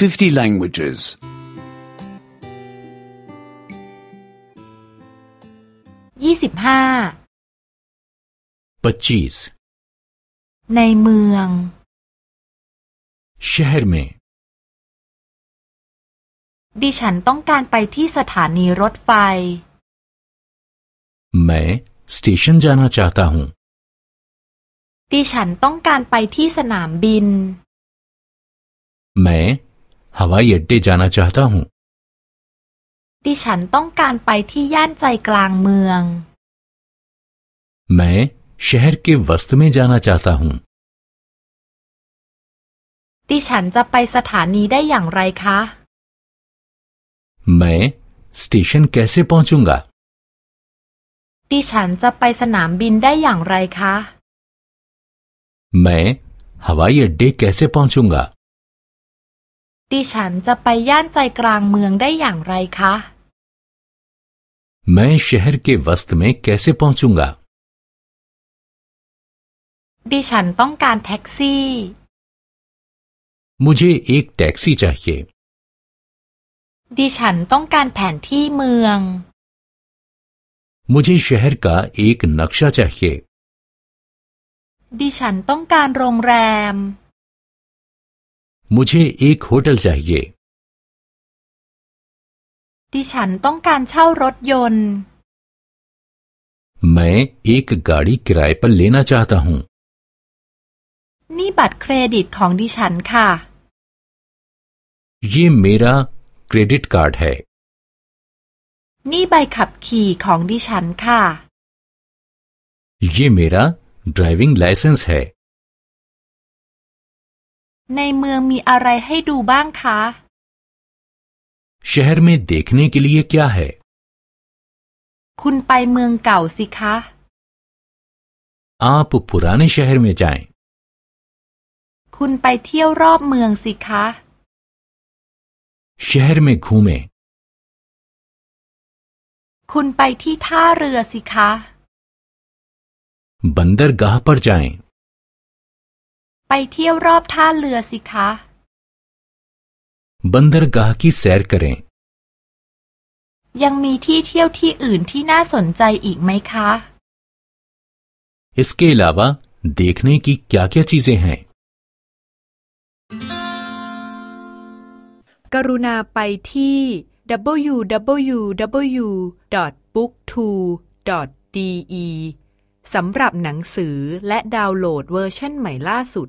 50 languages. ยี่สิบห้า पच्चीस ในเมือง शहर में ดิฉันต้องการไปที่สถานีรถไฟ मैं स्टेशन जाना चाहता हूँ ดิฉันต้องการไปที่สนามบิน मैं हवाई अड्डे जाना चाहता हूँ ดิฉันต้องการไปที่ย่านใจกลางเมือง मैं शहर के वस्त में जाना चाहता हूँ ดิฉันจะไปสถานีได้อย่างไรคะ मैं स्टेशन कैसे पहुंचूंगा ดิฉันจะไปสนามบินได้อย่างไรคะ मैं हवाई अड्डे कैसे पहुंचूंगा ดิฉันจะไปย่านใจกลางเมืองได้อย่างไรคะ मैं शहर के वस्त में कैसे पहुंचूंगा ดิฉันต้องการแท็กซี่ मुझे एक टैक्सी चाहिए ดิฉันต้องการแผนที่เมือง मुझे शहर का एक नक्शा चाहिए ดิฉันต้องการโรงแรม मुझे एक होटल चाहिए ดิฉันต้องการเช่ารถยนต์ मैं एक गाड़ी किराए पर लेना चाहता हूँ นี่บัตรเครดิตของดิฉันค่ะ ये मेरा क्रेडिट कार्ड है นี่ใบขับขี่ของดิฉันค่ะ ये मेरा ड्राइविंग लाइसेंस है ในเมืองมีอะไรให้ดูบ้างคะ शहर में देखने के लिए क्या है คุณไปเมืองเก่าสิคะ आप पुराने शहर में जाएं। คุณไปเที่ยวรอบเมืองสิคะ शहर में घूमें คุณไปที่ท่าเรือสิคะ बंदरगाह पर जाएं। ไปเที่ยวรอบท่าเรือสิคะ बंदरगाह की सैर करें ยังมีที่เที่ยวที่อื่นที่น่าสนใจอีกไหมคะ इसके अलावा देखने की क्या क्या चीजें हैं กรุณาไปที่ www.booktwo.de สำหรับหนังสือและดาวน์โหลดเวอร์ชันใหม่ล่าสุด